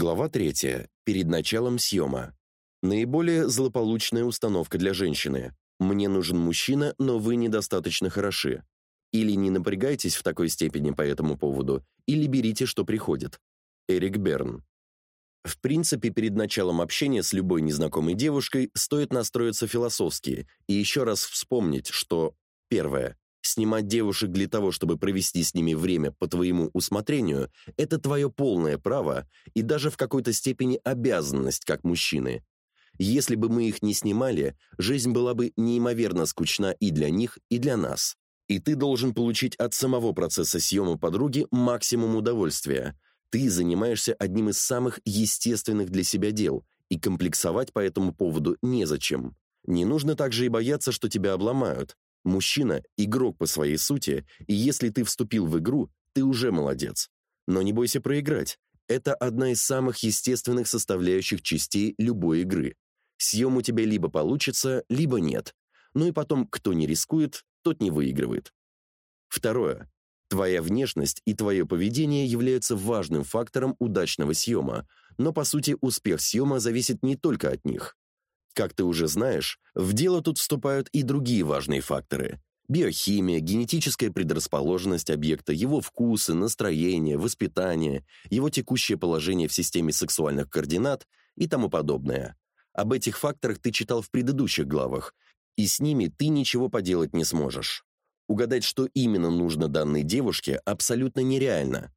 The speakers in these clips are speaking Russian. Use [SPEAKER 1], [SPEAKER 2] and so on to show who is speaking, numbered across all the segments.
[SPEAKER 1] Глава 3. Перед началом съема. Наиболее злополучная установка для женщины. Мне нужен мужчина, но вы недостаточно хороши. Или не напрягайтесь в такой степени по этому поводу, или берите, что приходит. Эрик Берн. В принципе, перед началом общения с любой незнакомой девушкой стоит настроиться философски и еще раз вспомнить, что первое Снимать девушек для того, чтобы провести с ними время по твоему усмотрению это твое полное право и даже в какой-то степени обязанность как мужчины. Если бы мы их не снимали, жизнь была бы неимоверно скучна и для них, и для нас. И ты должен получить от самого процесса съема подруги максимум удовольствия. Ты занимаешься одним из самых естественных для себя дел, и комплексовать по этому поводу незачем. Не нужно также и бояться, что тебя обломают. Мужчина – игрок по своей сути, и если ты вступил в игру, ты уже молодец. Но не бойся проиграть. Это одна из самых естественных составляющих частей любой игры. Съем у тебя либо получится, либо нет. Ну и потом, кто не рискует, тот не выигрывает. Второе. Твоя внешность и твое поведение являются важным фактором удачного съема, но по сути успех съема зависит не только от них. Как ты уже знаешь, в дело тут вступают и другие важные факторы: биохимия, генетическая предрасположенность объекта, его вкусы, настроение, воспитание, его текущее положение в системе сексуальных координат и тому подобное. Об этих факторах ты читал в предыдущих главах, и с ними ты ничего поделать не сможешь. Угадать, что именно нужно данной девушке, абсолютно нереально.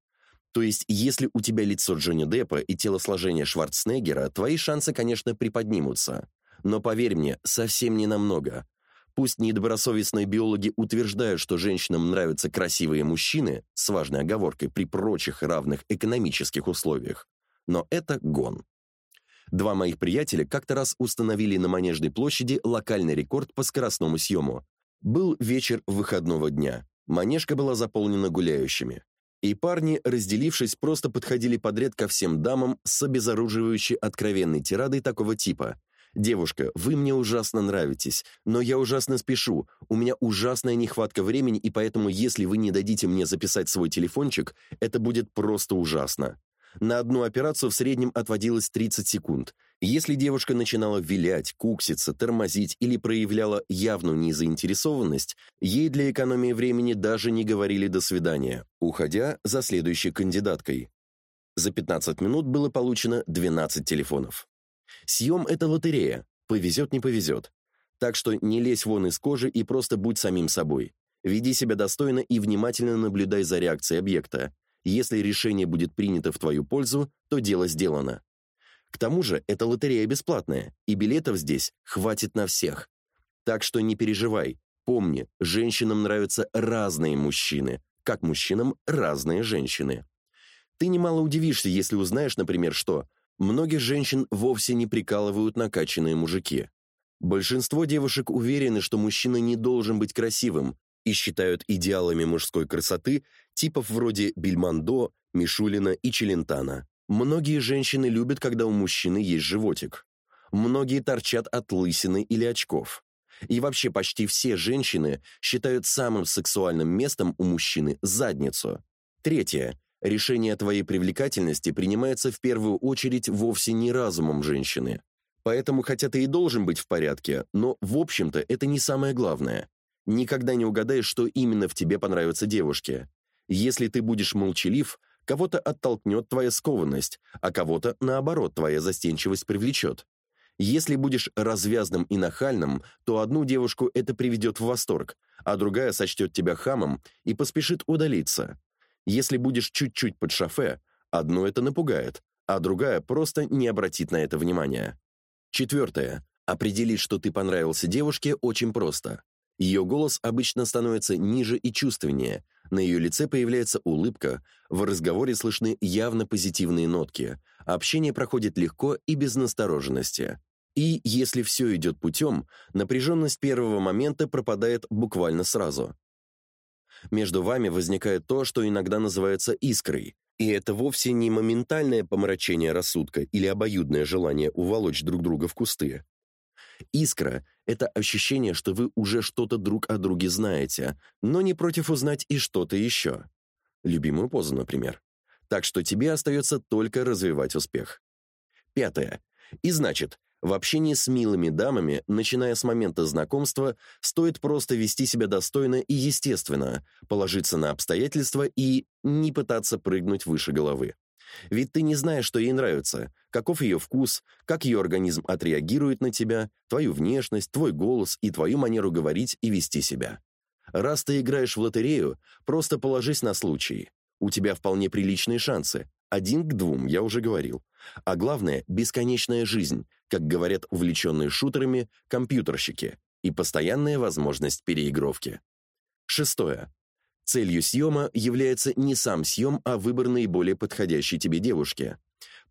[SPEAKER 1] То есть, если у тебя лицо Джонни Деппа и телосложение Шварценеггера, твои шансы, конечно, приподнимутся. Но поверь мне, совсем не намного. Пусть недобросовестные биологи утверждают, что женщинам нравятся красивые мужчины, с важной оговоркой при прочих равных экономических условиях, но это гон. Два моих приятеля как-то раз установили на Манежной площади локальный рекорд по скоростному съему. Был вечер выходного дня. Манежка была заполнена гуляющими. И парни, разделившись, просто подходили подряд ко всем дамам с обезоруживающей откровенной тирадой такого типа – «Девушка, вы мне ужасно нравитесь, но я ужасно спешу. У меня ужасная нехватка времени, и поэтому, если вы не дадите мне записать свой телефончик, это будет просто ужасно». На одну операцию в среднем отводилось 30 секунд. Если девушка начинала вилять, кукситься, тормозить или проявляла явную незаинтересованность, ей для экономии времени даже не говорили «до свидания», уходя за следующей кандидаткой. За 15 минут было получено 12 телефонов. Съем — это лотерея. Повезет, не повезет. Так что не лезь вон из кожи и просто будь самим собой. Веди себя достойно и внимательно наблюдай за реакцией объекта. Если решение будет принято в твою пользу, то дело сделано. К тому же, эта лотерея бесплатная, и билетов здесь хватит на всех. Так что не переживай. Помни, женщинам нравятся разные мужчины, как мужчинам разные женщины. Ты немало удивишься, если узнаешь, например, что Многих женщин вовсе не прикалывают накачанные мужики. Большинство девушек уверены, что мужчина не должен быть красивым и считают идеалами мужской красоты типов вроде Бельмондо, Мишулина и Челентана. Многие женщины любят, когда у мужчины есть животик. Многие торчат от лысины или очков. И вообще почти все женщины считают самым сексуальным местом у мужчины задницу. Третье. Решение твоей привлекательности принимается в первую очередь вовсе не разумом женщины. Поэтому, хотя ты и должен быть в порядке, но, в общем-то, это не самое главное. Никогда не угадаешь, что именно в тебе понравится девушке. Если ты будешь молчалив, кого-то оттолкнет твоя скованность, а кого-то, наоборот, твоя застенчивость привлечет. Если будешь развязным и нахальным, то одну девушку это приведет в восторг, а другая сочтет тебя хамом и поспешит удалиться. Если будешь чуть-чуть под шофе, одно это напугает, а другая просто не обратит на это внимания. Четвертое. Определить, что ты понравился девушке, очень просто. Ее голос обычно становится ниже и чувственнее, на ее лице появляется улыбка, в разговоре слышны явно позитивные нотки, общение проходит легко и без настороженности. И если все идет путем, напряженность первого момента пропадает буквально сразу между вами возникает то, что иногда называется искрой. И это вовсе не моментальное помрачение рассудка или обоюдное желание уволочь друг друга в кусты. Искра — это ощущение, что вы уже что-то друг о друге знаете, но не против узнать и что-то еще. Любимую позу, например. Так что тебе остается только развивать успех. Пятое. И значит, в общении с милыми дамами, начиная с момента знакомства, стоит просто вести себя достойно и естественно, положиться на обстоятельства и не пытаться прыгнуть выше головы. Ведь ты не знаешь, что ей нравится, каков ее вкус, как ее организм отреагирует на тебя, твою внешность, твой голос и твою манеру говорить и вести себя. Раз ты играешь в лотерею, просто положись на случай. У тебя вполне приличные шансы. Один к двум, я уже говорил. А главное бесконечная жизнь, как говорят увлеченные шутерами компьютерщики, и постоянная возможность переигровки. Шестое. Целью съема является не сам съем, а выбор наиболее подходящей тебе девушки.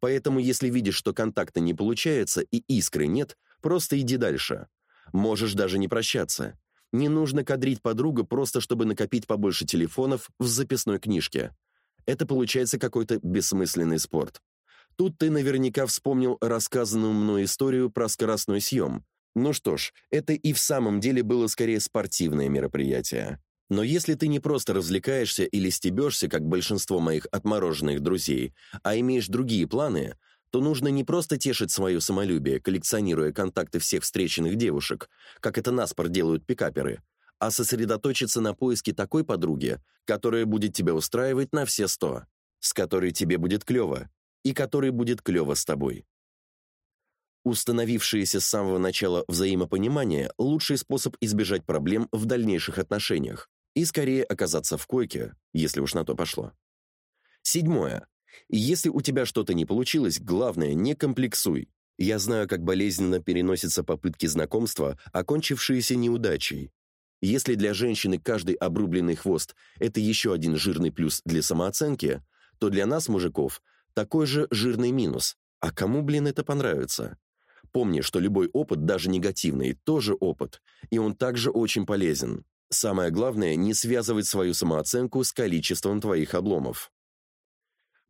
[SPEAKER 1] Поэтому если видишь, что контакта не получается и искры нет, просто иди дальше. Можешь даже не прощаться. Не нужно кадрить подругу просто чтобы накопить побольше телефонов в записной книжке. Это получается какой-то бессмысленный спорт. Тут ты наверняка вспомнил рассказанную мной историю про скоростной съем. Ну что ж, это и в самом деле было скорее спортивное мероприятие. Но если ты не просто развлекаешься или стебешься, как большинство моих отмороженных друзей, а имеешь другие планы, то нужно не просто тешить свое самолюбие, коллекционируя контакты всех встреченных девушек, как это наспор делают пикаперы, а сосредоточиться на поиске такой подруги, которая будет тебя устраивать на все сто, с которой тебе будет клёво, и который будет клёво с тобой. Установившееся с самого начала взаимопонимание – лучший способ избежать проблем в дальнейших отношениях и скорее оказаться в койке, если уж на то пошло. Седьмое. Если у тебя что-то не получилось, главное, не комплексуй. Я знаю, как болезненно переносятся попытки знакомства, окончившиеся неудачей. Если для женщины каждый обрубленный хвост – это еще один жирный плюс для самооценки, то для нас, мужиков, такой же жирный минус. А кому, блин, это понравится? Помни, что любой опыт, даже негативный, тоже опыт, и он также очень полезен. Самое главное не связывать свою самооценку с количеством твоих обломов.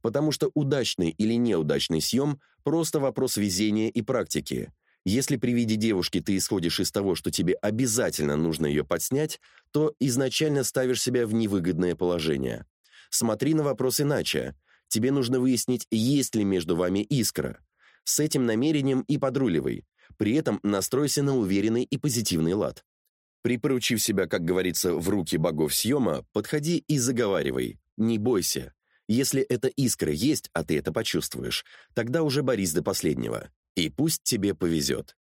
[SPEAKER 1] Потому что удачный или неудачный съем – просто вопрос везения и практики. Если при виде девушки ты исходишь из того, что тебе обязательно нужно ее подснять, то изначально ставишь себя в невыгодное положение. Смотри на вопрос иначе. Тебе нужно выяснить, есть ли между вами искра. С этим намерением и подруливай. При этом настройся на уверенный и позитивный лад. Припоручив себя, как говорится, в руки богов съема, подходи и заговаривай. Не бойся. Если эта искра есть, а ты это почувствуешь, тогда уже борись до последнего. И пусть тебе повезет.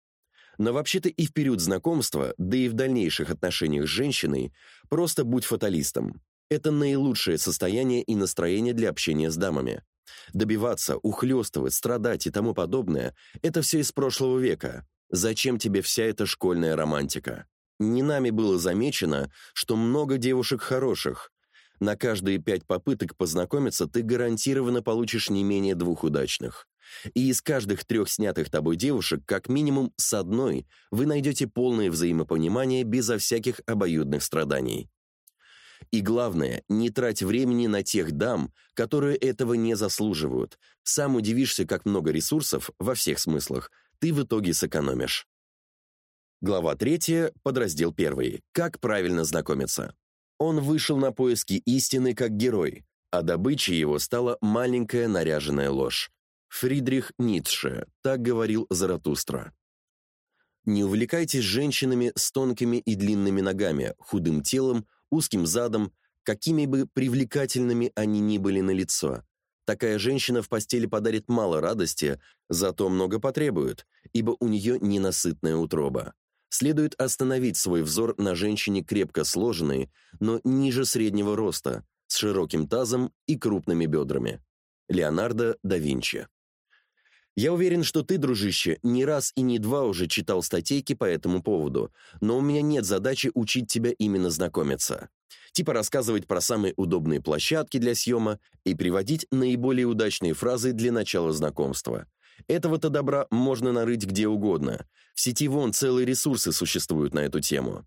[SPEAKER 1] Но вообще-то и в период знакомства, да и в дальнейших отношениях с женщиной, просто будь фаталистом. Это наилучшее состояние и настроение для общения с дамами. Добиваться, ухлёстывать, страдать и тому подобное – это все из прошлого века. Зачем тебе вся эта школьная романтика? Не нами было замечено, что много девушек хороших. На каждые пять попыток познакомиться ты гарантированно получишь не менее двух удачных. И из каждых трех снятых тобой девушек, как минимум с одной, вы найдете полное взаимопонимание безо всяких обоюдных страданий. И главное, не трать времени на тех дам, которые этого не заслуживают. Сам удивишься, как много ресурсов, во всех смыслах, ты в итоге сэкономишь. Глава 3, подраздел 1. Как правильно знакомиться. Он вышел на поиски истины как герой, а добычей его стала маленькая наряженная ложь. Фридрих Ницше, так говорил Заратустра. Не увлекайтесь женщинами с тонкими и длинными ногами, худым телом, узким задом, какими бы привлекательными они ни были на лицо. Такая женщина в постели подарит мало радости, зато много потребует, ибо у нее ненасытная утроба. Следует остановить свой взор на женщине крепко сложенной, но ниже среднего роста, с широким тазом и крупными бедрами. Леонардо да Винчи. Я уверен, что ты, дружище, не раз и не два уже читал статейки по этому поводу, но у меня нет задачи учить тебя именно знакомиться. Типа рассказывать про самые удобные площадки для съема и приводить наиболее удачные фразы для начала знакомства. Этого-то добра можно нарыть где угодно. В сети вон целые ресурсы существуют на эту тему.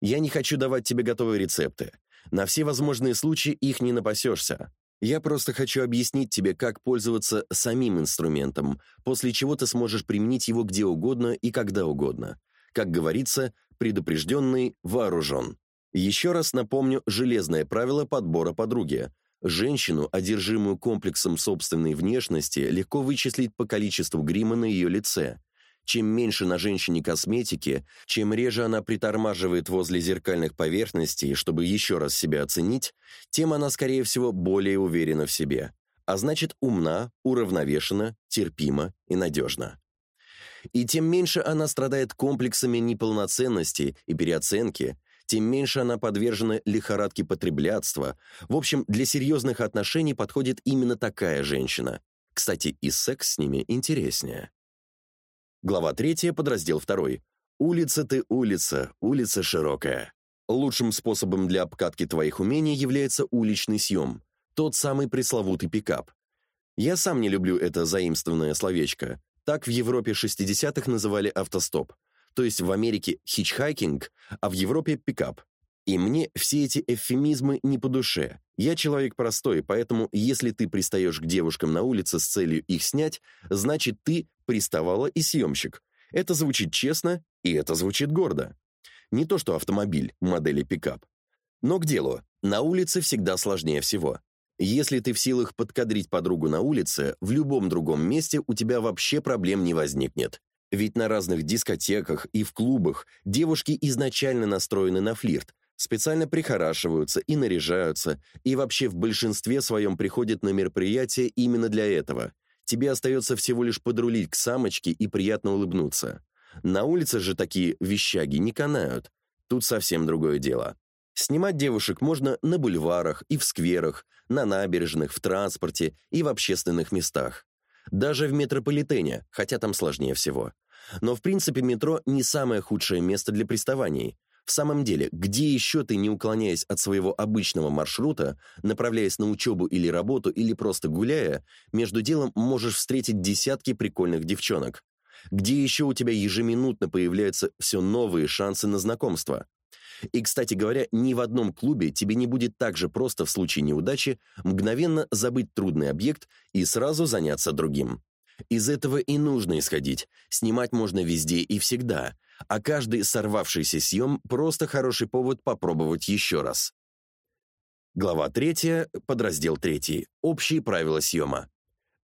[SPEAKER 1] Я не хочу давать тебе готовые рецепты. На все возможные случаи их не напасешься. Я просто хочу объяснить тебе, как пользоваться самим инструментом, после чего ты сможешь применить его где угодно и когда угодно. Как говорится, предупрежденный вооружен. Еще раз напомню железное правило подбора подруги. Женщину, одержимую комплексом собственной внешности, легко вычислить по количеству грима на ее лице. Чем меньше на женщине косметики, чем реже она притормаживает возле зеркальных поверхностей, чтобы еще раз себя оценить, тем она, скорее всего, более уверена в себе. А значит, умна, уравновешена, терпима и надежна. И тем меньше она страдает комплексами неполноценности и переоценки, тем меньше она подвержена лихорадке потреблятства. В общем, для серьезных отношений подходит именно такая женщина. Кстати, и секс с ними интереснее. Глава 3, подраздел 2. Улица ты улица, улица широкая. Лучшим способом для обкатки твоих умений является уличный съем, тот самый пресловутый пикап. Я сам не люблю это заимствованное словечко. Так в Европе 60-х называли автостоп то есть в Америке хичхайкинг, а в Европе пикап. И мне все эти эвфемизмы не по душе. Я человек простой, поэтому если ты пристаешь к девушкам на улице с целью их снять, значит ты приставала и съемщик. Это звучит честно, и это звучит гордо. Не то что автомобиль модели пикап. Но к делу. На улице всегда сложнее всего. Если ты в силах подкадрить подругу на улице, в любом другом месте у тебя вообще проблем не возникнет. Ведь на разных дискотеках и в клубах девушки изначально настроены на флирт, специально прихорашиваются и наряжаются, и вообще в большинстве своем приходят на мероприятие именно для этого. Тебе остается всего лишь подрулить к самочке и приятно улыбнуться. На улице же такие вещаги не канают. Тут совсем другое дело. Снимать девушек можно на бульварах и в скверах, на набережных, в транспорте и в общественных местах. Даже в метрополитене, хотя там сложнее всего. Но в принципе метро не самое худшее место для приставаний. В самом деле, где еще ты, не уклоняясь от своего обычного маршрута, направляясь на учебу или работу, или просто гуляя, между делом можешь встретить десятки прикольных девчонок? Где еще у тебя ежеминутно появляются все новые шансы на знакомство? И, кстати говоря, ни в одном клубе тебе не будет так же просто в случае неудачи мгновенно забыть трудный объект и сразу заняться другим. Из этого и нужно исходить. Снимать можно везде и всегда, а каждый сорвавшийся съем – просто хороший повод попробовать еще раз. Глава 3, подраздел 3. Общие правила съема.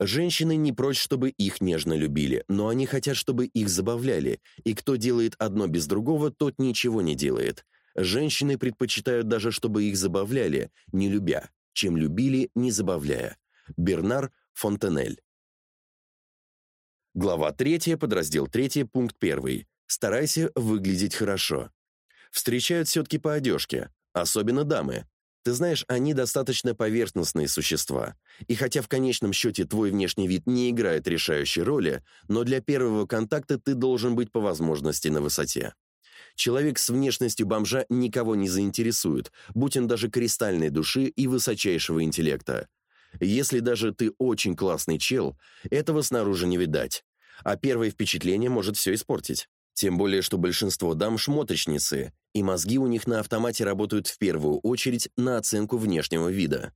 [SPEAKER 1] Женщины не прочь, чтобы их нежно любили, но они хотят, чтобы их забавляли, и кто делает одно без другого, тот ничего не делает. Женщины предпочитают даже, чтобы их забавляли, не любя, чем любили, не забавляя. Бернар Фонтенель Глава 3, подраздел 3, пункт 1. Старайся выглядеть хорошо. Встречают все-таки по одежке, особенно дамы. Ты знаешь, они достаточно поверхностные существа. И хотя в конечном счете твой внешний вид не играет решающей роли, но для первого контакта ты должен быть по возможности на высоте. Человек с внешностью бомжа никого не заинтересует, будь он даже кристальной души и высочайшего интеллекта. Если даже ты очень классный чел, этого снаружи не видать а первое впечатление может все испортить. Тем более, что большинство дам шмоточницы, и мозги у них на автомате работают в первую очередь на оценку внешнего вида.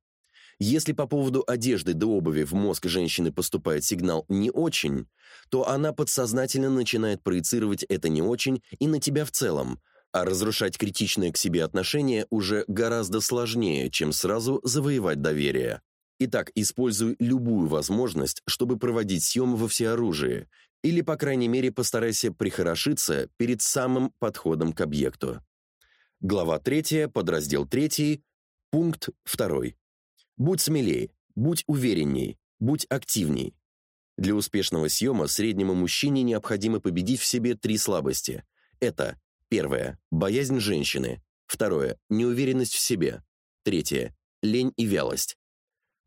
[SPEAKER 1] Если по поводу одежды до обуви в мозг женщины поступает сигнал «не очень», то она подсознательно начинает проецировать это «не очень» и на тебя в целом, а разрушать критичное к себе отношение уже гораздо сложнее, чем сразу завоевать доверие. Итак, используй любую возможность, чтобы проводить съем во всеоружии, или, по крайней мере, постарайся прихорошиться перед самым подходом к объекту. Глава 3, подраздел 3, пункт 2. Будь смелее, будь уверенней, будь активней. Для успешного съема среднему мужчине необходимо победить в себе три слабости. Это первое боязнь женщины, второе неуверенность в себе, третье лень и вялость.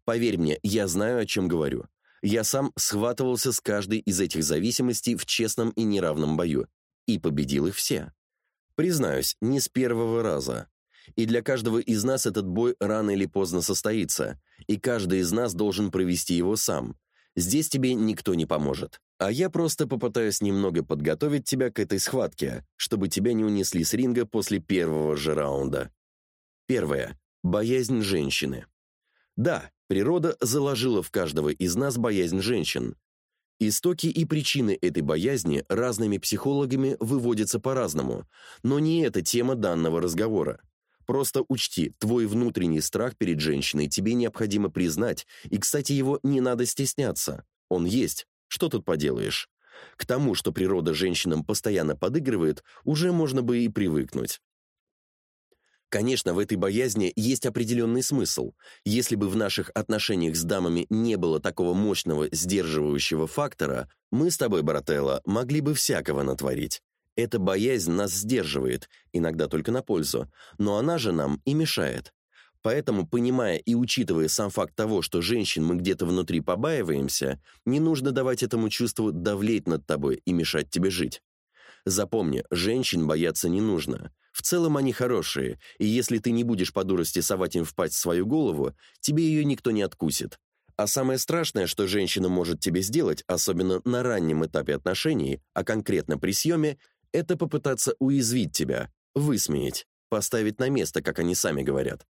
[SPEAKER 1] Поверь мне, я знаю, о чем говорю. Я сам схватывался с каждой из этих зависимостей в честном и неравном бою и победил их все. Признаюсь, не с первого раза. И для каждого из нас этот бой рано или поздно состоится, и каждый из нас должен провести его сам. Здесь тебе никто не поможет. А я просто попытаюсь немного подготовить тебя к этой схватке, чтобы тебя не унесли с ринга после первого же раунда. Первое. Боязнь женщины. Да, Природа заложила в каждого из нас боязнь женщин. Истоки и причины этой боязни разными психологами выводятся по-разному, но не это тема данного разговора. Просто учти, твой внутренний страх перед женщиной тебе необходимо признать, и, кстати, его не надо стесняться. Он есть. Что тут поделаешь? К тому, что природа женщинам постоянно подыгрывает, уже можно бы и привыкнуть. Конечно, в этой боязни есть определенный смысл. Если бы в наших отношениях с дамами не было такого мощного сдерживающего фактора, мы с тобой, Брателло, могли бы всякого натворить. Эта боязнь нас сдерживает, иногда только на пользу, но она же нам и мешает. Поэтому, понимая и учитывая сам факт того, что женщин мы где-то внутри побаиваемся, не нужно давать этому чувству давлеть над тобой и мешать тебе жить. Запомни, женщин бояться не нужно. В целом они хорошие, и если ты не будешь по дурости совать им в пасть свою голову, тебе ее никто не откусит. А самое страшное, что женщина может тебе сделать, особенно на раннем этапе отношений, а конкретно при съеме, это попытаться уязвить тебя, высмеять, поставить на место, как они сами говорят.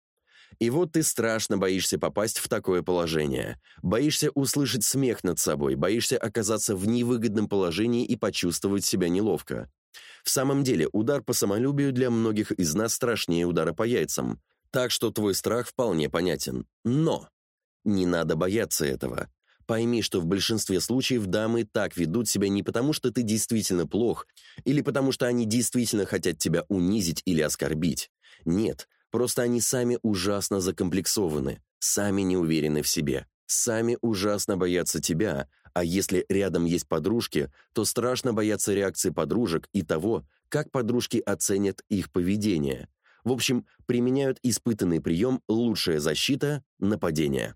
[SPEAKER 1] И вот ты страшно боишься попасть в такое положение. Боишься услышать смех над собой, боишься оказаться в невыгодном положении и почувствовать себя неловко. В самом деле, удар по самолюбию для многих из нас страшнее удара по яйцам. Так что твой страх вполне понятен. Но не надо бояться этого. Пойми, что в большинстве случаев дамы так ведут себя не потому, что ты действительно плох, или потому что они действительно хотят тебя унизить или оскорбить. Нет, просто они сами ужасно закомплексованы, сами не уверены в себе, сами ужасно боятся тебя, а если рядом есть подружки, то страшно бояться реакции подружек и того, как подружки оценят их поведение. В общем, применяют испытанный прием «лучшая защита – нападение».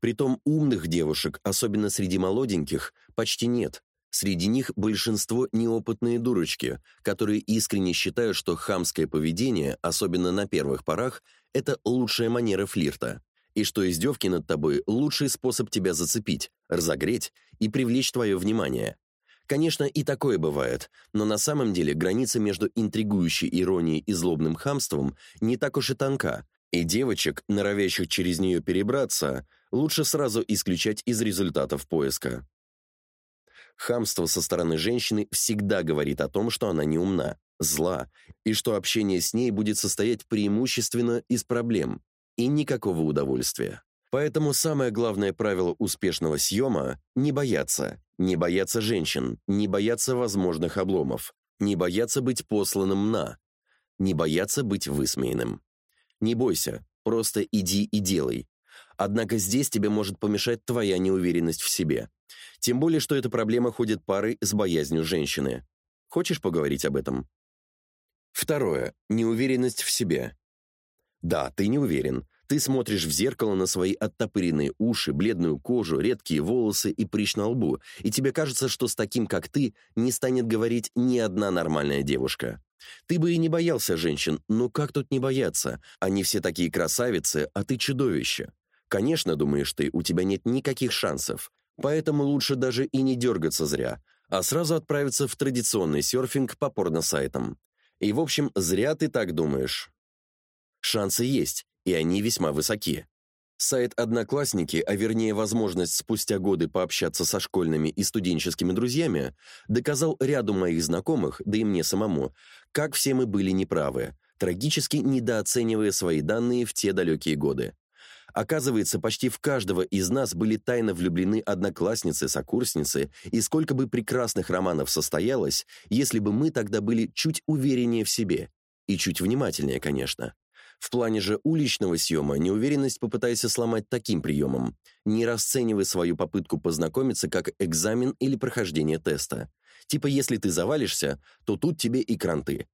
[SPEAKER 1] Притом умных девушек, особенно среди молоденьких, почти нет. Среди них большинство неопытные дурочки, которые искренне считают, что хамское поведение, особенно на первых порах, это лучшая манера флирта, и что издевки над тобой лучший способ тебя зацепить, разогреть и привлечь твое внимание. Конечно, и такое бывает, но на самом деле граница между интригующей иронией и злобным хамством не так уж и тонка, и девочек, норовящих через нее перебраться, лучше сразу исключать из результатов поиска. Хамство со стороны женщины всегда говорит о том, что она не умна, зла, и что общение с ней будет состоять преимущественно из проблем и никакого удовольствия. Поэтому самое главное правило успешного съема – не бояться. Не бояться женщин, не бояться возможных обломов, не бояться быть посланным на, не бояться быть высмеянным. Не бойся, просто иди и делай. Однако здесь тебе может помешать твоя неуверенность в себе. Тем более, что эта проблема ходит парой с боязнью женщины. Хочешь поговорить об этом? Второе. Неуверенность в себе. Да, ты не уверен. Ты смотришь в зеркало на свои оттопыренные уши, бледную кожу, редкие волосы и прыщ на лбу, и тебе кажется, что с таким, как ты, не станет говорить ни одна нормальная девушка. Ты бы и не боялся женщин, но как тут не бояться? Они все такие красавицы, а ты чудовище. Конечно, думаешь ты, у тебя нет никаких шансов. Поэтому лучше даже и не дергаться зря, а сразу отправиться в традиционный серфинг по порно-сайтам. И, в общем, зря ты так думаешь. Шансы есть, и они весьма высоки. Сайт «Одноклассники», а вернее возможность спустя годы пообщаться со школьными и студенческими друзьями, доказал ряду моих знакомых, да и мне самому, как все мы были неправы, трагически недооценивая свои данные в те далекие годы. Оказывается, почти в каждого из нас были тайно влюблены одноклассницы, сокурсницы, и сколько бы прекрасных романов состоялось, если бы мы тогда были чуть увереннее в себе. И чуть внимательнее, конечно. В плане же уличного съема неуверенность попытайся сломать таким приемом. Не расценивай свою попытку познакомиться как экзамен или прохождение теста. Типа если ты завалишься, то тут тебе и кранты.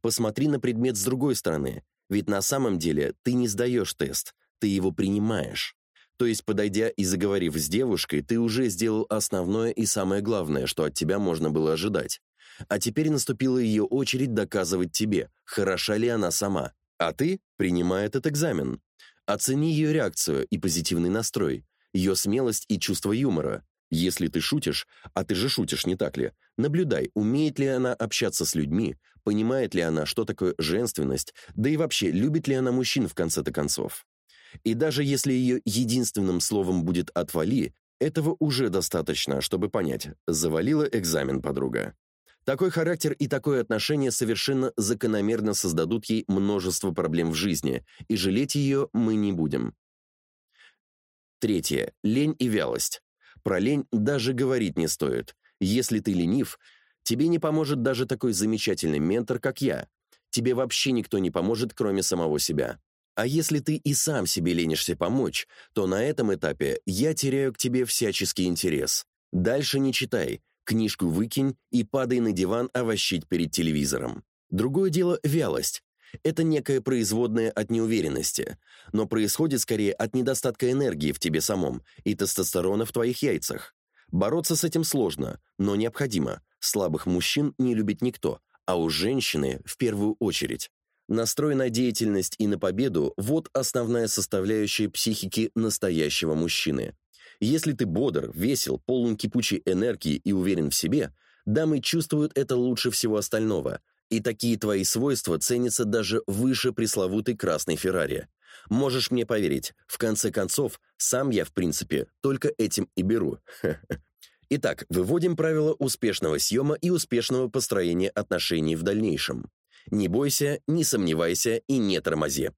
[SPEAKER 1] Посмотри на предмет с другой стороны, ведь на самом деле ты не сдаешь тест, ты его принимаешь. То есть, подойдя и заговорив с девушкой, ты уже сделал основное и самое главное, что от тебя можно было ожидать. А теперь наступила ее очередь доказывать тебе, хороша ли она сама. А ты принимай этот экзамен. Оцени ее реакцию и позитивный настрой, ее смелость и чувство юмора. Если ты шутишь, а ты же шутишь, не так ли? Наблюдай, умеет ли она общаться с людьми, понимает ли она, что такое женственность, да и вообще, любит ли она мужчин в конце-то концов. И даже если ее единственным словом будет «отвали», этого уже достаточно, чтобы понять, завалила экзамен подруга. Такой характер и такое отношение совершенно закономерно создадут ей множество проблем в жизни, и жалеть ее мы не будем. Третье. Лень и вялость. Про лень даже говорить не стоит. Если ты ленив, тебе не поможет даже такой замечательный ментор, как я. Тебе вообще никто не поможет, кроме самого себя. А если ты и сам себе ленишься помочь, то на этом этапе я теряю к тебе всяческий интерес. Дальше не читай, книжку выкинь и падай на диван овощить перед телевизором. Другое дело вялость. Это некое производное от неуверенности, но происходит скорее от недостатка энергии в тебе самом и тестостерона в твоих яйцах. Бороться с этим сложно, но необходимо. Слабых мужчин не любит никто, а у женщины в первую очередь. Настрой на деятельность и на победу – вот основная составляющая психики настоящего мужчины. Если ты бодр, весел, полон кипучей энергии и уверен в себе, дамы чувствуют это лучше всего остального, и такие твои свойства ценятся даже выше пресловутой красной Феррари. Можешь мне поверить, в конце концов, сам я, в принципе, только этим и беру. Итак, выводим правила успешного съема и успешного построения отношений в дальнейшем. Не бойся, не сомневайся и не тормози.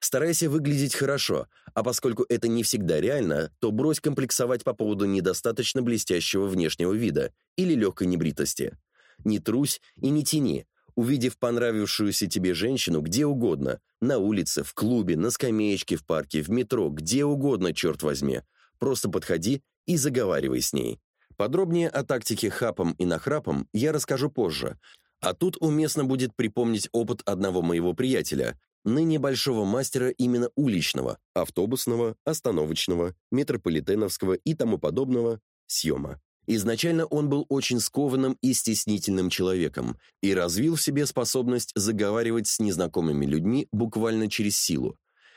[SPEAKER 1] Старайся выглядеть хорошо, а поскольку это не всегда реально, то брось комплексовать по поводу недостаточно блестящего внешнего вида или легкой небритости. Не трусь и не тяни, увидев понравившуюся тебе женщину где угодно, на улице, в клубе, на скамеечке в парке, в метро, где угодно, черт возьми, просто подходи и заговаривай с ней. Подробнее о тактике хапом и нахрапом я расскажу позже, а тут уместно будет припомнить опыт одного моего приятеля, ныне большого мастера именно уличного, автобусного, остановочного, метрополитеновского и тому подобного съема. Изначально он был очень скованным и стеснительным человеком и развил в себе способность заговаривать с незнакомыми людьми буквально через силу.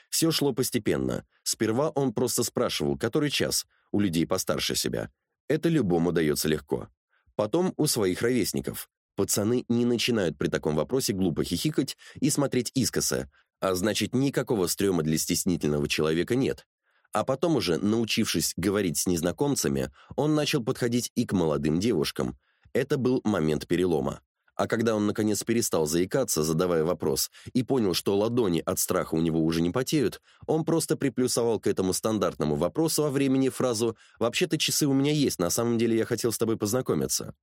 [SPEAKER 1] Все шло постепенно. Сперва он просто спрашивал, который час, у людей постарше себя. Это любому дается легко. Потом у своих ровесников. Пацаны не начинают при таком вопросе глупо хихикать и смотреть искоса, а значит, никакого стрёма для стеснительного человека нет. А потом уже, научившись говорить с незнакомцами, он начал подходить и к молодым девушкам. Это был момент перелома. А когда он наконец перестал заикаться, задавая вопрос, и понял, что ладони от страха у него уже не потеют, он просто приплюсовал к этому стандартному вопросу о времени фразу «Вообще-то часы у меня есть, на самом деле я хотел с тобой познакомиться».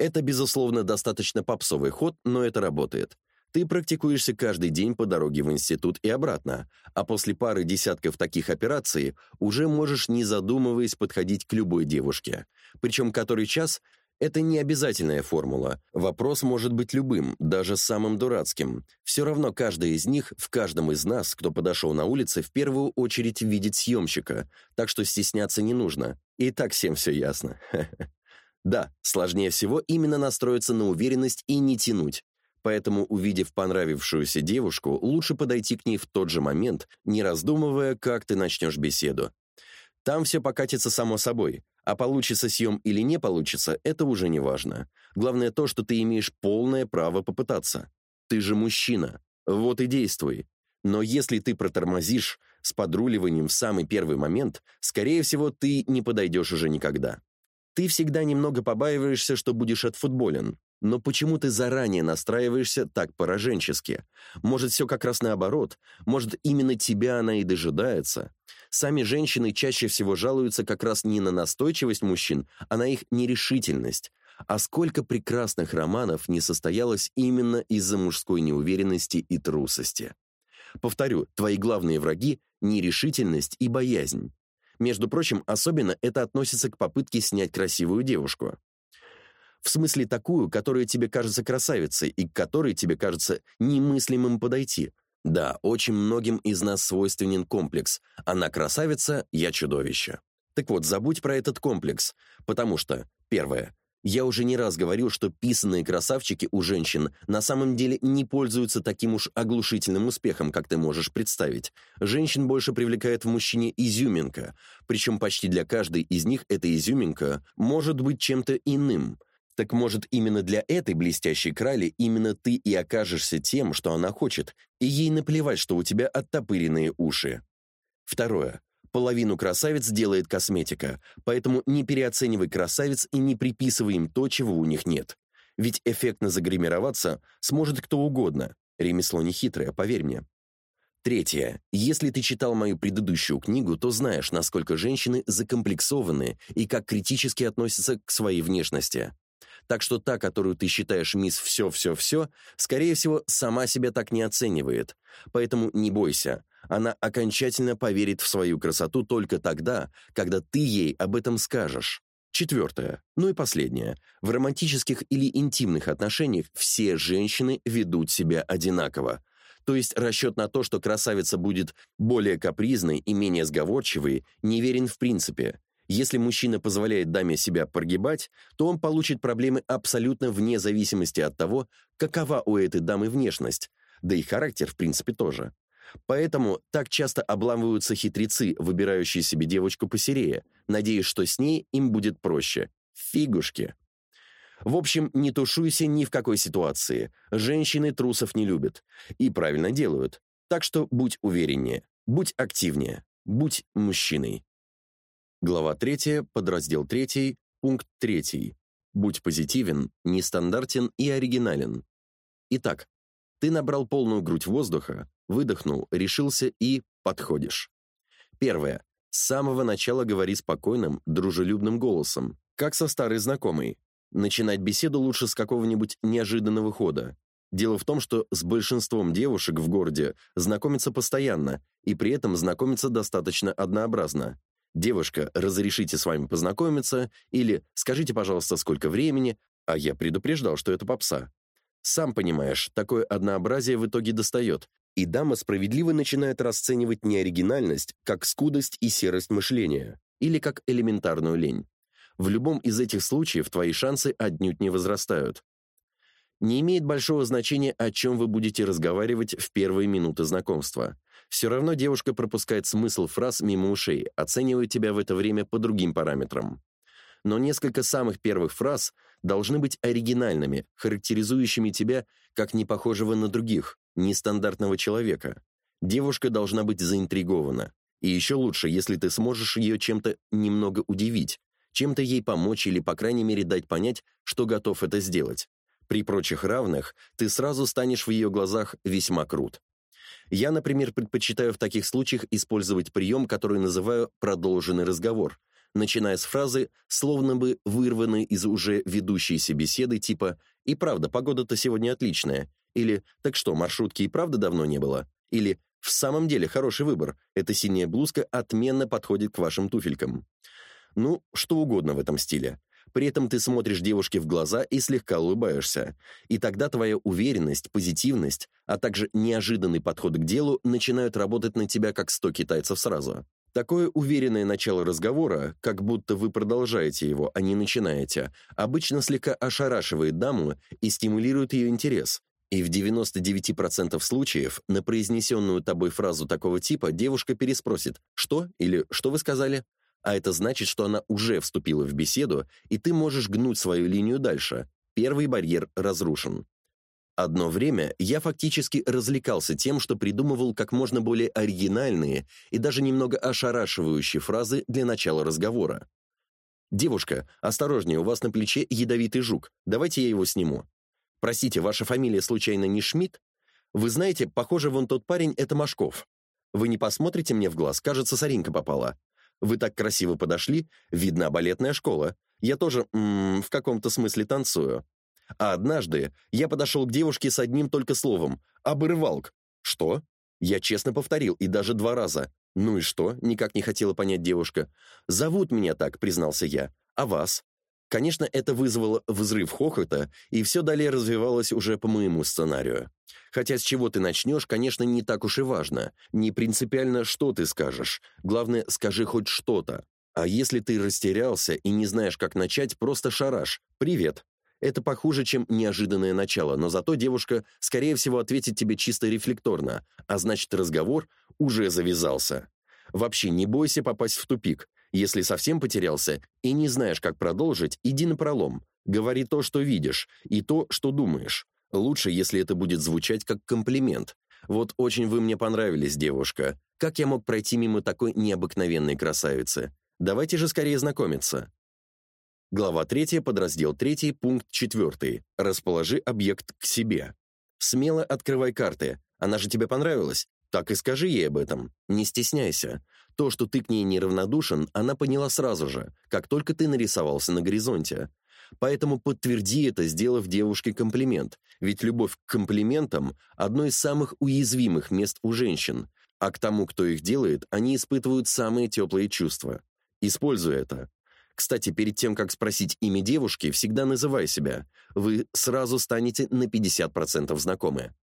[SPEAKER 1] Это, безусловно, достаточно попсовый ход, но это работает. Ты практикуешься каждый день по дороге в институт и обратно, а после пары десятков таких операций уже можешь, не задумываясь, подходить к любой девушке. Причем который час – это не обязательная формула. Вопрос может быть любым, даже самым дурацким. Все равно каждый из них, в каждом из нас, кто подошел на улице, в первую очередь видит съемщика, так что стесняться не нужно. И так всем все ясно. Да, сложнее всего именно настроиться на уверенность и не тянуть. Поэтому, увидев понравившуюся девушку, лучше подойти к ней в тот же момент, не раздумывая, как ты начнешь беседу. Там все покатится само собой, а получится съем или не получится, это уже не важно. Главное то, что ты имеешь полное право попытаться. Ты же мужчина, вот и действуй. Но если ты протормозишь с подруливанием в самый первый момент, скорее всего, ты не подойдешь уже никогда. Ты всегда немного побаиваешься, что будешь отфутболен, но почему ты заранее настраиваешься так пораженчески? Может, все как раз наоборот? Может, именно тебя она и дожидается? Сами женщины чаще всего жалуются как раз не на настойчивость мужчин, а на их нерешительность. А сколько прекрасных романов не состоялось именно из-за мужской неуверенности и трусости. Повторю, твои главные враги – нерешительность и боязнь. Между прочим, особенно это относится к попытке снять красивую девушку. В смысле такую, которая тебе кажется красавицей и к которой тебе кажется немыслимым подойти. Да, очень многим из нас свойственен комплекс. Она красавица, я чудовище. Так вот, забудь про этот комплекс, потому что, первое, я уже не раз говорил, что писанные красавчики у женщин на самом деле не пользуются таким уж оглушительным успехом, как ты можешь представить. Женщин больше привлекает в мужчине изюминка, причем почти для каждой из них эта изюминка может быть чем-то иным – так может, именно для этой блестящей крали именно ты и окажешься тем, что она хочет, и ей наплевать, что у тебя оттопыренные уши. Второе. Половину красавиц делает косметика, поэтому не переоценивай красавиц и не приписывай им то, чего у них нет. Ведь эффектно загримироваться сможет кто угодно. Ремесло не хитрое, поверь мне. Третье. Если ты читал мою предыдущую книгу, то знаешь, насколько женщины закомплексованы и как критически относятся к своей внешности. Так что та, которую ты считаешь мисс все-все-все, скорее всего, сама себя так не оценивает. Поэтому не бойся. Она окончательно поверит в свою красоту только тогда, когда ты ей об этом скажешь. Четвертое, ну и последнее. В романтических или интимных отношениях все женщины ведут себя одинаково. То есть расчет на то, что красавица будет более капризной и менее сговорчивой, неверен в принципе. Если мужчина позволяет даме себя прогибать, то он получит проблемы абсолютно вне зависимости от того, какова у этой дамы внешность, да и характер, в принципе, тоже. Поэтому так часто обламываются хитрецы, выбирающие себе девочку посерее, надеясь, что с ней им будет проще. Фигушки. В общем, не тушуйся ни в какой ситуации. Женщины трусов не любят. И правильно делают. Так что будь увереннее, будь активнее, будь мужчиной. Глава 3, подраздел 3, пункт 3. Будь позитивен, нестандартен и оригинален. Итак, ты набрал полную грудь воздуха, выдохнул, решился и подходишь. Первое. С самого начала говори спокойным, дружелюбным голосом, как со старой знакомой. Начинать беседу лучше с какого-нибудь неожиданного хода. Дело в том, что с большинством девушек в городе знакомятся постоянно, и при этом знакомятся достаточно однообразно. «Девушка, разрешите с вами познакомиться» или «Скажите, пожалуйста, сколько времени», а я предупреждал, что это попса. Сам понимаешь, такое однообразие в итоге достает, и дама справедливо начинает расценивать неоригинальность как скудость и серость мышления или как элементарную лень. В любом из этих случаев твои шансы отнюдь не возрастают. Не имеет большого значения, о чем вы будете разговаривать в первые минуты знакомства. Все равно девушка пропускает смысл фраз мимо ушей, оценивая тебя в это время по другим параметрам но несколько самых первых фраз должны быть оригинальными, характеризующими тебя как непохожего на других, нестандартного человека. Девушка должна быть заинтригована. И еще лучше, если ты сможешь ее чем-то немного удивить, чем-то ей помочь или, по крайней мере, дать понять, что готов это сделать. При прочих равных ты сразу станешь в ее глазах весьма крут. Я, например, предпочитаю в таких случаях использовать прием, который называю «продолженный разговор», начиная с фразы, словно бы вырванной из уже ведущейся беседы типа «И правда, погода-то сегодня отличная» или «Так что, маршрутки и правда давно не было?» или «В самом деле хороший выбор, эта синяя блузка отменно подходит к вашим туфелькам». Ну, что угодно в этом стиле. При этом ты смотришь девушке в глаза и слегка улыбаешься. И тогда твоя уверенность, позитивность, а также неожиданный подход к делу начинают работать на тебя как сто китайцев сразу. Такое уверенное начало разговора, как будто вы продолжаете его, а не начинаете, обычно слегка ошарашивает даму и стимулирует ее интерес. И в 99% случаев на произнесенную тобой фразу такого типа девушка переспросит «что?» или «что вы сказали?». А это значит, что она уже вступила в беседу, и ты можешь гнуть свою линию дальше. Первый барьер разрушен. Одно время я фактически развлекался тем, что придумывал как можно более оригинальные и даже немного ошарашивающие фразы для начала разговора. «Девушка, осторожнее, у вас на плече ядовитый жук. Давайте я его сниму». «Простите, ваша фамилия случайно не Шмидт? Вы знаете, похоже, вон тот парень — это Машков. Вы не посмотрите мне в глаз, кажется, соринка попала. Вы так красиво подошли, видна балетная школа. Я тоже, м -м, в каком-то смысле танцую. А однажды я подошел к девушке с одним только словом «обырвалк». «Что?» Я честно повторил, и даже два раза. «Ну и что?» — никак не хотела понять девушка. «Зовут меня так», — признался я. «А вас?» Конечно, это вызвало взрыв хохота, и все далее развивалось уже по моему сценарию. Хотя с чего ты начнешь, конечно, не так уж и важно. Не принципиально, что ты скажешь. Главное, скажи хоть что-то. А если ты растерялся и не знаешь, как начать, просто шараш. «Привет». Это похуже, чем неожиданное начало, но зато девушка, скорее всего, ответит тебе чисто рефлекторно, а значит, разговор уже завязался. Вообще не бойся попасть в тупик. Если совсем потерялся и не знаешь, как продолжить, иди на пролом. Говори то, что видишь, и то, что думаешь. Лучше, если это будет звучать как комплимент. Вот очень вы мне понравились, девушка. Как я мог пройти мимо такой необыкновенной красавицы? Давайте же скорее знакомиться. Глава 3, подраздел 3, пункт 4. Расположи объект к себе. Смело открывай карты. Она же тебе понравилась? Так и скажи ей об этом. Не стесняйся. То, что ты к ней неравнодушен, она поняла сразу же, как только ты нарисовался на горизонте. Поэтому подтверди это, сделав девушке комплимент. Ведь любовь к комплиментам – одно из самых уязвимых мест у женщин. А к тому, кто их делает, они испытывают самые теплые чувства. Используй это. Кстати, перед тем, как спросить имя девушки, всегда называй себя. Вы сразу станете на 50% знакомы.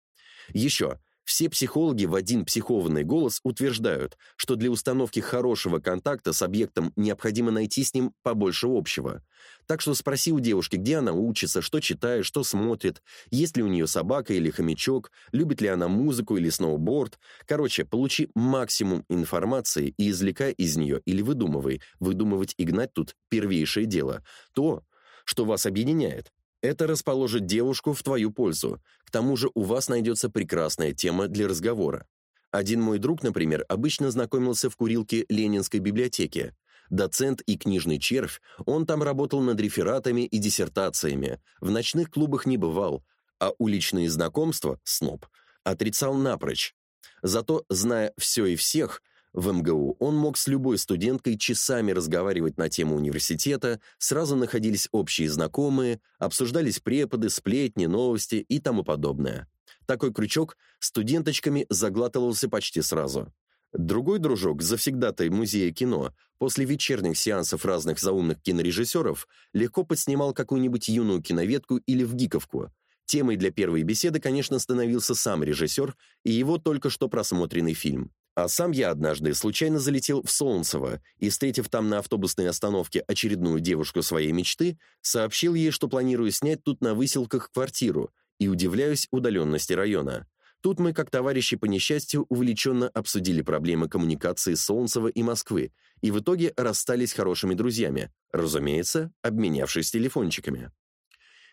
[SPEAKER 1] Еще, все психологи в один психованный голос утверждают, что для установки хорошего контакта с объектом необходимо найти с ним побольше общего. Так что спроси у девушки, где она учится, что читает, что смотрит, есть ли у нее собака или хомячок, любит ли она музыку или сноуборд. Короче, получи максимум информации и извлекай из нее или выдумывай. Выдумывать и гнать тут первейшее дело. То, что вас объединяет. Это расположит девушку в твою пользу. К тому же у вас найдется прекрасная тема для разговора. Один мой друг, например, обычно знакомился в курилке Ленинской библиотеки. Доцент и книжный червь, он там работал над рефератами и диссертациями, в ночных клубах не бывал, а уличные знакомства, сноб, отрицал напрочь. Зато, зная все и всех, в МГУ он мог с любой студенткой часами разговаривать на тему университета, сразу находились общие знакомые, обсуждались преподы, сплетни, новости и тому подобное. Такой крючок студенточками заглатывался почти сразу. Другой дружок, завсегдатай музея кино, после вечерних сеансов разных заумных кинорежиссеров легко подснимал какую-нибудь юную киноветку или в гиковку. Темой для первой беседы, конечно, становился сам режиссер и его только что просмотренный фильм. А сам я однажды случайно залетел в Солнцево и, встретив там на автобусной остановке очередную девушку своей мечты, сообщил ей, что планирую снять тут на выселках квартиру и удивляюсь удаленности района. Тут мы, как товарищи по несчастью, увлеченно обсудили проблемы коммуникации Солнцева и Москвы и в итоге расстались хорошими друзьями, разумеется, обменявшись телефончиками.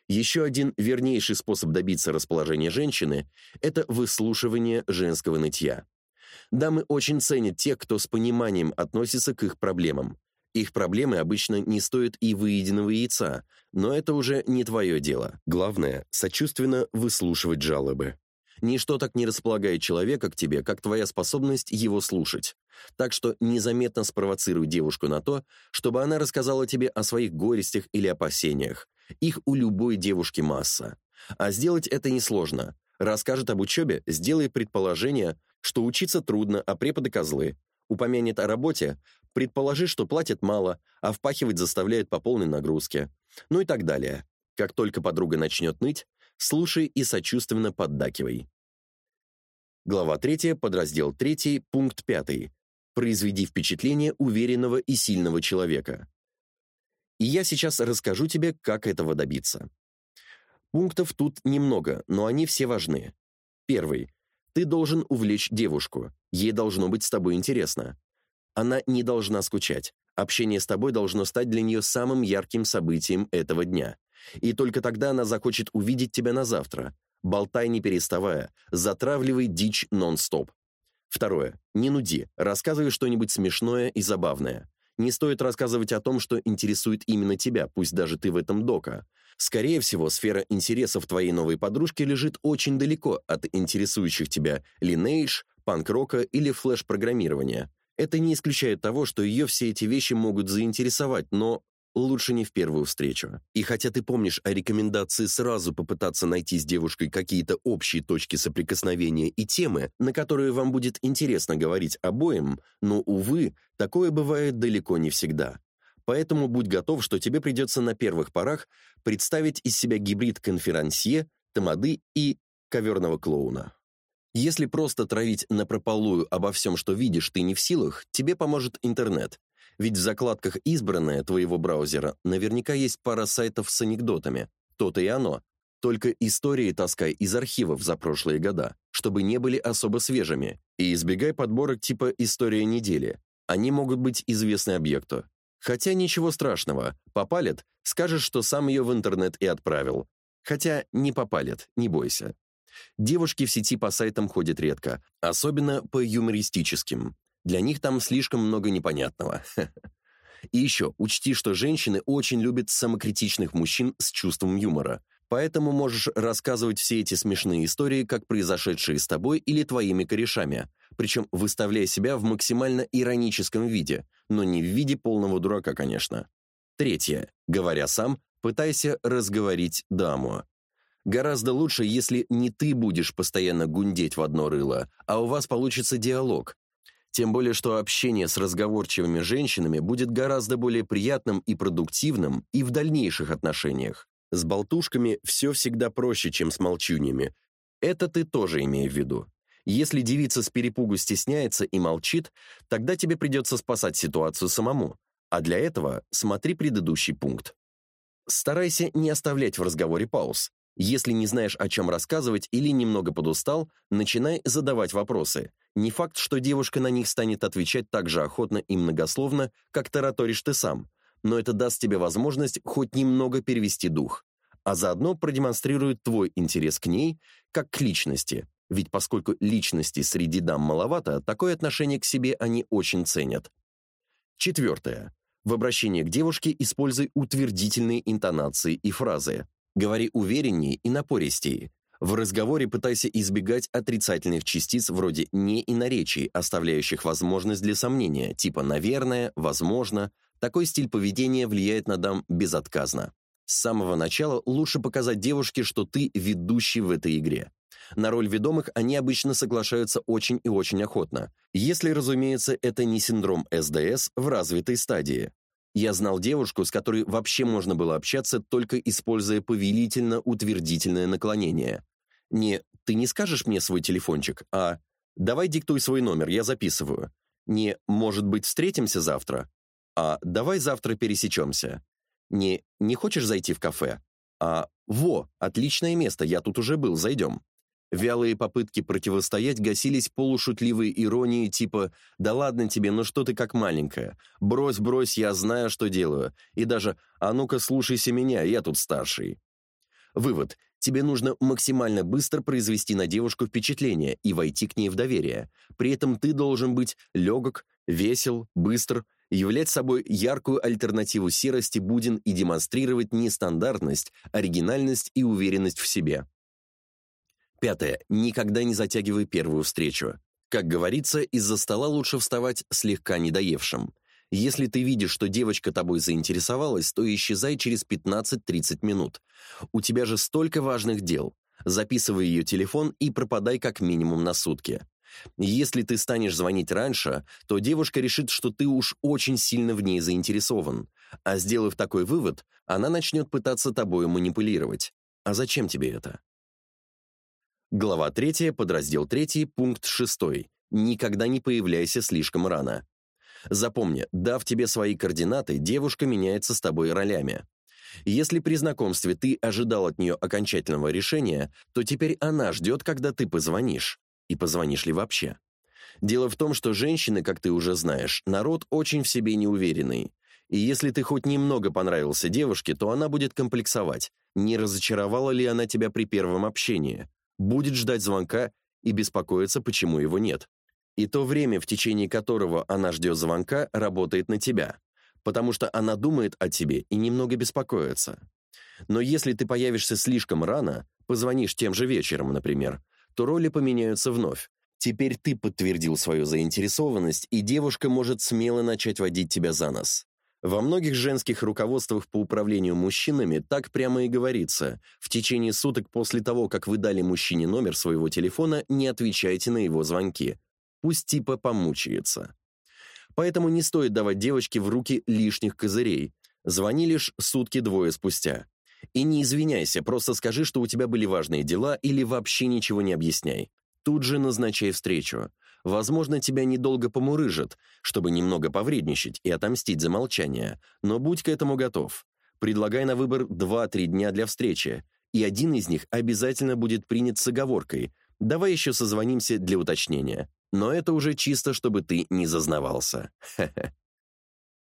[SPEAKER 1] Еще один вернейший способ добиться расположения женщины – это выслушивание женского нытья. Дамы очень ценят тех, кто с пониманием относится к их проблемам. Их проблемы обычно не стоят и выеденного яйца, но это уже не твое дело. Главное сочувственно выслушивать жалобы. Ничто так не располагает человека к тебе, как твоя способность его слушать. Так что незаметно спровоцируй девушку на то, чтобы она рассказала тебе о своих горестях или опасениях. Их у любой девушки масса. А сделать это несложно. Расскажет об учебе, сделай предположение, что учиться трудно, а преподы козлы. Упомянет о работе, предположи, что платят мало, а впахивать заставляют по полной нагрузке. Ну и так далее. Как только подруга начнет ныть, слушай и сочувственно поддакивай. Глава 3, подраздел 3, пункт 5. Произведи впечатление уверенного и сильного человека. И я сейчас расскажу тебе, как этого добиться. Пунктов тут немного, но они все важны. Первый. Ты должен увлечь девушку. Ей должно быть с тобой интересно. Она не должна скучать. Общение с тобой должно стать для нее самым ярким событием этого дня. И только тогда она захочет увидеть тебя на завтра. Болтай не переставая, затравливай дичь нон-стоп. Второе. Не нуди, рассказывай что-нибудь смешное и забавное. Не стоит рассказывать о том, что интересует именно тебя, пусть даже ты в этом дока. Скорее всего, сфера интересов твоей новой подружки лежит очень далеко от интересующих тебя Lineage, панк-рока или флеш-программирования. Это не исключает того, что ее все эти вещи могут заинтересовать, но лучше не в первую встречу. И хотя ты помнишь о рекомендации сразу попытаться найти с девушкой какие-то общие точки соприкосновения и темы, на которые вам будет интересно говорить обоим, но, увы, такое бывает далеко не всегда. Поэтому будь готов, что тебе придется на первых порах представить из себя гибрид конферансье, тамады и коверного клоуна. Если просто травить напропалую обо всем, что видишь, ты не в силах, тебе поможет интернет. Ведь в закладках «Избранное» твоего браузера наверняка есть пара сайтов с анекдотами. То-то и оно. Только истории таскай из архивов за прошлые года, чтобы не были особо свежими, и избегай подборок типа «История недели». Они могут быть известны объекту. Хотя ничего страшного, попалит, скажешь, что сам ее в интернет и отправил. Хотя не попалит, не бойся. Девушки в сети по сайтам ходят редко, особенно по юмористическим. Для них там слишком много непонятного. И еще, учти, что женщины очень любят самокритичных мужчин с чувством юмора. Поэтому можешь рассказывать все эти смешные истории, как произошедшие с тобой или твоими корешами, причем выставляя себя в максимально ироническом виде, но не в виде полного дурака, конечно. Третье. Говоря сам, пытайся разговорить даму. Гораздо лучше, если не ты будешь постоянно гундеть в одно рыло, а у вас получится диалог. Тем более, что общение с разговорчивыми женщинами будет гораздо более приятным и продуктивным и в дальнейших отношениях. С болтушками все всегда проще, чем с молчуньями. Это ты тоже имей в виду. Если девица с перепугу стесняется и молчит, тогда тебе придется спасать ситуацию самому. А для этого смотри предыдущий пункт. Старайся не оставлять в разговоре пауз. Если не знаешь, о чем рассказывать или немного подустал, начинай задавать вопросы. Не факт, что девушка на них станет отвечать так же охотно и многословно, как тараторишь ты сам, но это даст тебе возможность хоть немного перевести дух, а заодно продемонстрирует твой интерес к ней как к личности, ведь поскольку личности среди дам маловато, такое отношение к себе они очень ценят. Четвертое. В обращении к девушке используй утвердительные интонации и фразы. Говори увереннее и напористее. В разговоре пытайся избегать отрицательных частиц вроде «не» и наречий, оставляющих возможность для сомнения, типа «наверное», «возможно». Такой стиль поведения влияет на дам безотказно. С самого начала лучше показать девушке, что ты ведущий в этой игре. На роль ведомых они обычно соглашаются очень и очень охотно, если, разумеется, это не синдром СДС в развитой стадии. Я знал девушку, с которой вообще можно было общаться, только используя повелительно-утвердительное наклонение. Не «ты не скажешь мне свой телефончик», а «давай диктуй свой номер, я записываю». Не «может быть, встретимся завтра», а «давай завтра пересечемся». Не «не хочешь зайти в кафе», а «во, отличное место, я тут уже был, зайдем». Вялые попытки противостоять гасились полушутливой иронией типа «Да ладно тебе, ну что ты как маленькая? Брось, брось, я знаю, что делаю». И даже «А ну-ка, слушайся меня, я тут старший». Вывод. Тебе нужно максимально быстро произвести на девушку впечатление и войти к ней в доверие. При этом ты должен быть легок, весел, быстр, являть собой яркую альтернативу серости буден и демонстрировать не стандартность, оригинальность и уверенность в себе. Пятое. Никогда не затягивай первую встречу. Как говорится, из-за стола лучше вставать слегка недоевшим. Если ты видишь, что девочка тобой заинтересовалась, то исчезай через 15-30 минут. У тебя же столько важных дел. Записывай ее телефон и пропадай как минимум на сутки. Если ты станешь звонить раньше, то девушка решит, что ты уж очень сильно в ней заинтересован. А сделав такой вывод, она начнет пытаться тобой манипулировать. А зачем тебе это? Глава 3, подраздел 3, пункт 6. Никогда не появляйся слишком рано. Запомни, дав тебе свои координаты, девушка меняется с тобой ролями. Если при знакомстве ты ожидал от нее окончательного решения, то теперь она ждет, когда ты позвонишь. И позвонишь ли вообще? Дело в том, что женщины, как ты уже знаешь, народ очень в себе неуверенный. И если ты хоть немного понравился девушке, то она будет комплексовать, не разочаровала ли она тебя при первом общении, будет ждать звонка и беспокоиться, почему его нет. И то время, в течение которого она ждет звонка, работает на тебя, потому что она думает о тебе и немного беспокоится. Но если ты появишься слишком рано, позвонишь тем же вечером, например, то роли поменяются вновь. Теперь ты подтвердил свою заинтересованность, и девушка может смело начать водить тебя за нос. Во многих женских руководствах по управлению мужчинами так прямо и говорится. В течение суток после того, как вы дали мужчине номер своего телефона, не отвечайте на его звонки. Пусть типа помучается. Поэтому не стоит давать девочке в руки лишних козырей. Звони лишь сутки-двое спустя. И не извиняйся, просто скажи, что у тебя были важные дела или вообще ничего не объясняй. Тут же назначай встречу. Возможно, тебя недолго помурыжат, чтобы немного повредничать и отомстить за молчание, но будь к этому готов. Предлагай на выбор 2-3 дня для встречи, и один из них обязательно будет принят с оговоркой. Давай еще созвонимся для уточнения. Но это уже чисто, чтобы ты не зазнавался. Хе-хе.